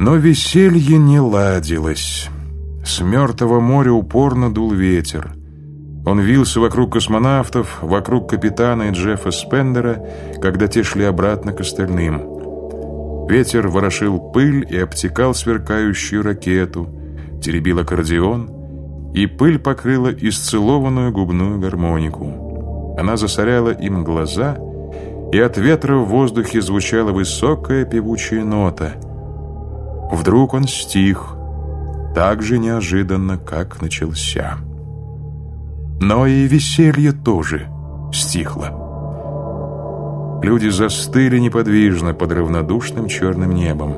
Но веселье не ладилось. С мертвого моря упорно дул ветер. Он вился вокруг космонавтов, вокруг капитана и Джеффа Спендера, когда те шли обратно к остальным. Ветер ворошил пыль и обтекал сверкающую ракету, теребил аккордеон, и пыль покрыла исцелованную губную гармонику. Она засоряла им глаза, и от ветра в воздухе звучала высокая певучая нота. Вдруг он стих, так же неожиданно, как начался. Но и веселье тоже стихло. Люди застыли неподвижно под равнодушным черным небом.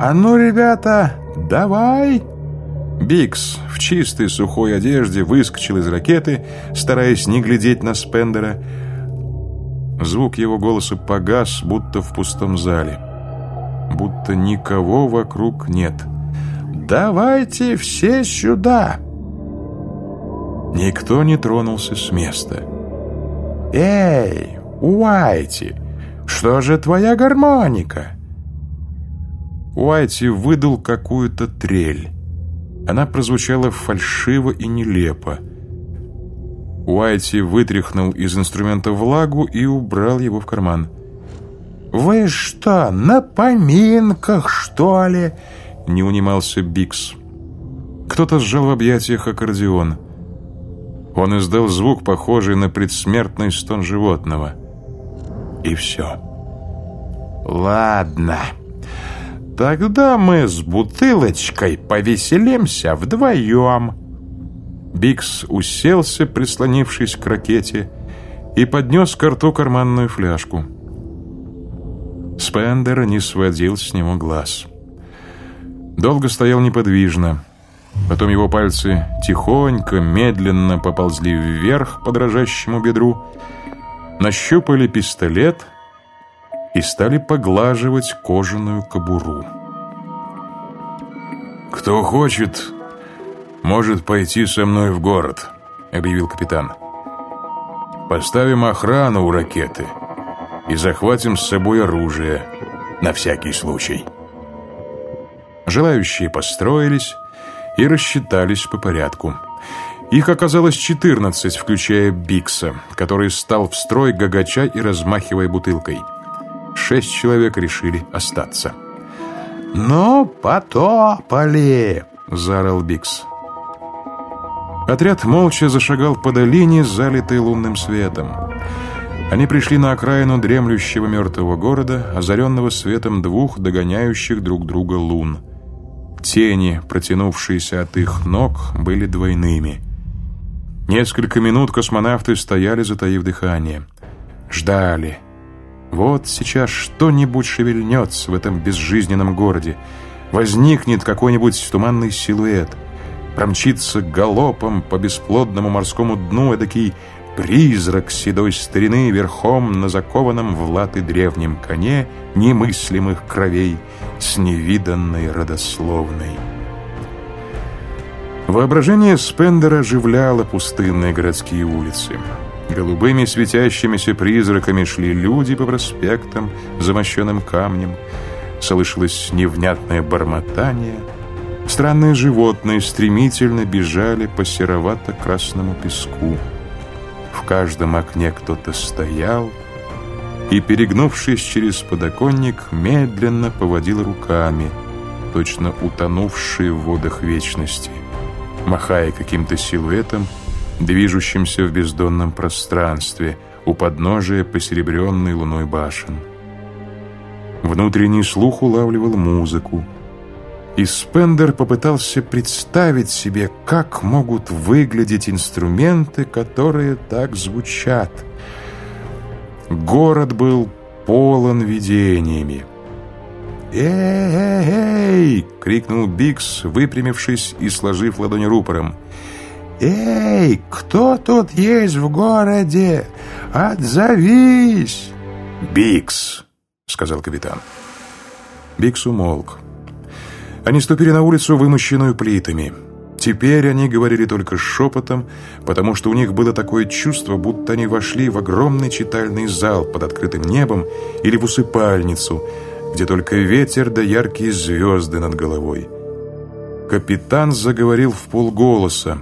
«А ну, ребята, давай!» Бикс в чистой сухой одежде выскочил из ракеты, стараясь не глядеть на Спендера. Звук его голоса погас, будто в пустом зале. Будто никого вокруг нет. «Давайте все сюда!» Никто не тронулся с места. «Эй, Уайти, что же твоя гармоника?» Уайти выдал какую-то трель. Она прозвучала фальшиво и нелепо. Уайти вытряхнул из инструмента влагу и убрал его в карман. «Вы что, на поминках, что ли?» — не унимался Бикс. Кто-то сжал в объятиях аккордеон. Он издал звук, похожий на предсмертный стон животного. И все. «Ладно, тогда мы с бутылочкой повеселимся вдвоем». Бикс уселся, прислонившись к ракете, и поднес к рту карманную фляжку. Спендер не сводил с него глаз. Долго стоял неподвижно, Потом его пальцы тихонько, медленно поползли вверх по дрожащему бедру, нащупали пистолет и стали поглаживать кожаную кобуру. «Кто хочет, может пойти со мной в город», — объявил капитан. «Поставим охрану у ракеты и захватим с собой оружие на всякий случай». Желающие построились, и рассчитались по порядку. Их оказалось 14, включая Бикса, который стал в строй гагача и размахивая бутылкой. Шесть человек решили остаться. «Ну, потопали!» — заорал Бикс. Отряд молча зашагал по долине, залитой лунным светом. Они пришли на окраину дремлющего мертвого города, озаренного светом двух догоняющих друг друга лун — Тени, протянувшиеся от их ног, были двойными. Несколько минут космонавты стояли, затаив дыхание. Ждали. Вот сейчас что-нибудь шевельнется в этом безжизненном городе. Возникнет какой-нибудь туманный силуэт. Промчится галопом по бесплодному морскому дну эдакий Призрак седой старины верхом на закованном в латы древнем коне немыслимых кровей с невиданной родословной. Воображение Спендера оживляло пустынные городские улицы. Голубыми светящимися призраками шли люди по проспектам, замощенным камнем. Слышалось невнятное бормотание. Странные животные стремительно бежали по серовато-красному песку. В каждом окне кто-то стоял и, перегнувшись через подоконник, медленно поводил руками, точно утонувшие в водах вечности, махая каким-то силуэтом, движущимся в бездонном пространстве у подножия посеребренной луной башен. Внутренний слух улавливал музыку, и Спендер попытался представить себе, как могут выглядеть инструменты, которые так звучат. Город был полон видениями. «Эй-эй-эй!» — крикнул Бикс, выпрямившись и сложив ладони рупором. «Эй, кто тут есть в городе? Отзовись!» «Бикс!» — сказал капитан. Бикс умолк. Они ступили на улицу, вымощенную плитами. Теперь они говорили только шепотом, потому что у них было такое чувство, будто они вошли в огромный читальный зал под открытым небом или в усыпальницу, где только ветер да яркие звезды над головой. Капитан заговорил в полголоса.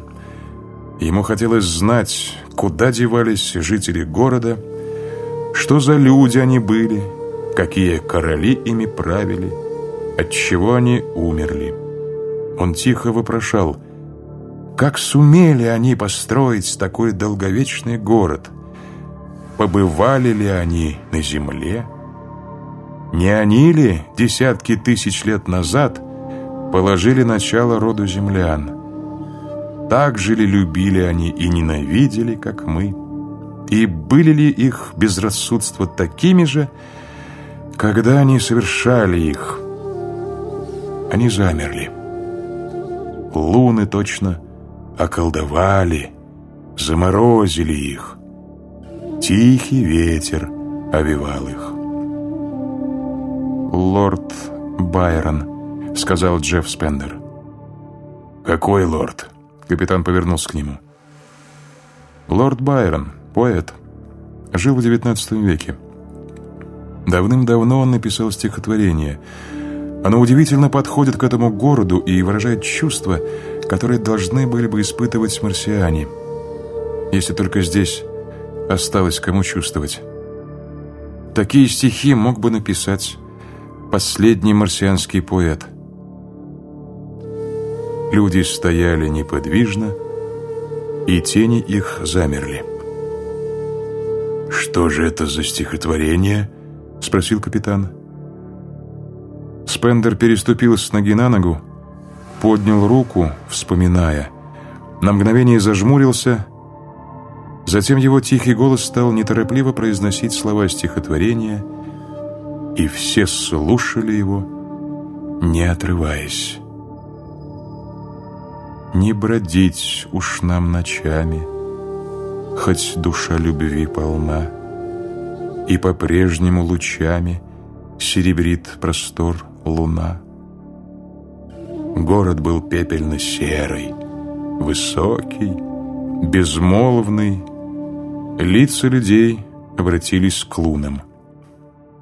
Ему хотелось знать, куда девались жители города, что за люди они были, какие короли ими правили, от чего они умерли. Он тихо вопрошал, как сумели они построить такой долговечный город? Побывали ли они на земле? Не они ли десятки тысяч лет назад положили начало роду землян? Так же ли любили они и ненавидели, как мы? И были ли их безрассудства такими же, когда они совершали их? Они замерли. Луны точно околдовали, заморозили их. Тихий ветер овивал их. «Лорд Байрон», — сказал Джефф Спендер. «Какой лорд?» — капитан повернулся к нему. «Лорд Байрон, поэт, жил в XIX веке. Давным-давно он написал стихотворение. Оно удивительно подходит к этому городу и выражает чувства, которые должны были бы испытывать марсиане, если только здесь осталось кому чувствовать. Такие стихи мог бы написать последний марсианский поэт. Люди стояли неподвижно, и тени их замерли. «Что же это за стихотворение?» — спросил капитан. Спендер переступил с ноги на ногу, поднял руку, вспоминая. На мгновение зажмурился, затем его тихий голос стал неторопливо произносить слова стихотворения, и все слушали его, не отрываясь. Не бродить уж нам ночами, Хоть душа любви полна, И по-прежнему лучами Серебрит простор луна. Город был пепельно-серый, высокий, безмолвный. Лица людей обратились к лунам.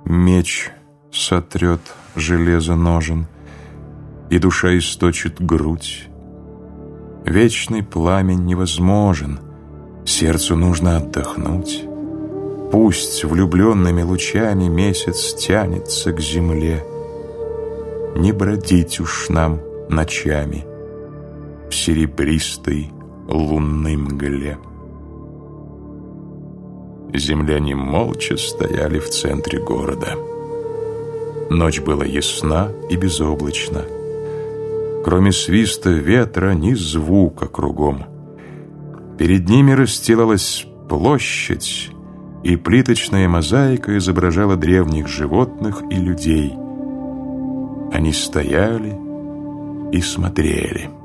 Меч сотрет железо ножен, И душа источит грудь. Вечный пламень невозможен, Сердцу нужно отдохнуть. Пусть влюбленными лучами Месяц тянется к земле. Не бродить уж нам — ночами в серебристой лунной мгле. Земляне молча стояли в центре города. Ночь была ясна и безоблачна. Кроме свиста ветра ни звука кругом. Перед ними расстилалась площадь, и плиточная мозаика изображала древних животных и людей. Они стояли и смотрели.